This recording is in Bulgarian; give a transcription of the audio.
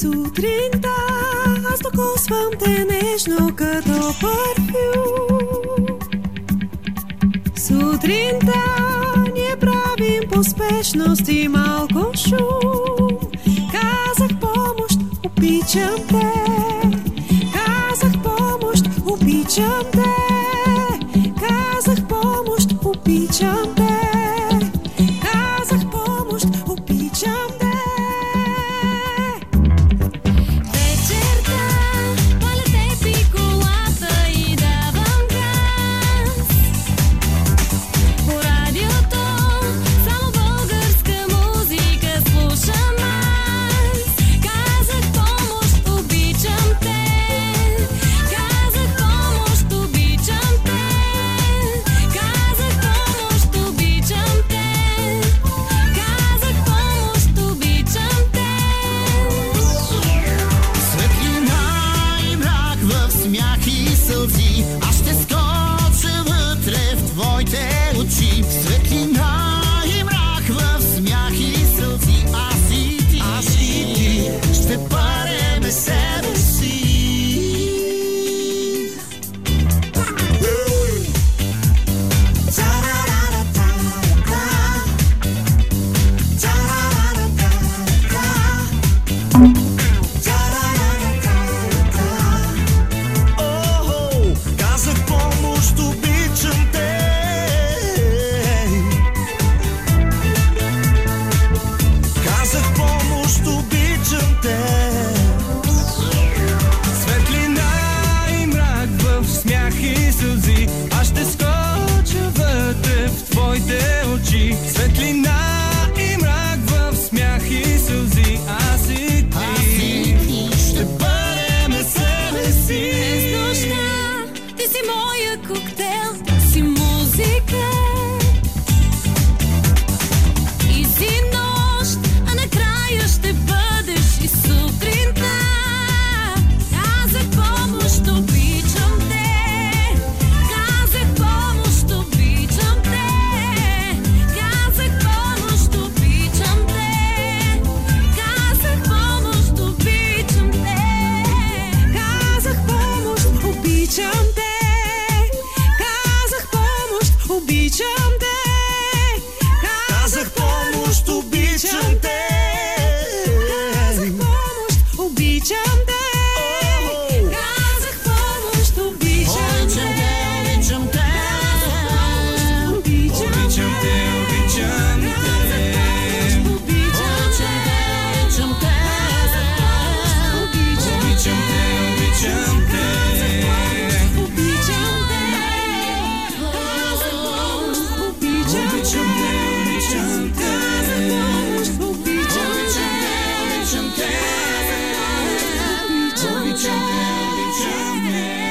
Сутринта аз докосвам те нежно като парфюм. Сутринта ние правим поспешност и малко шум. Казах помощ, обичам те. Казах помощ, обичам те. cooked jumping, jumping, jumping.